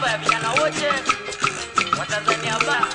baba vijana wote Watanzania baa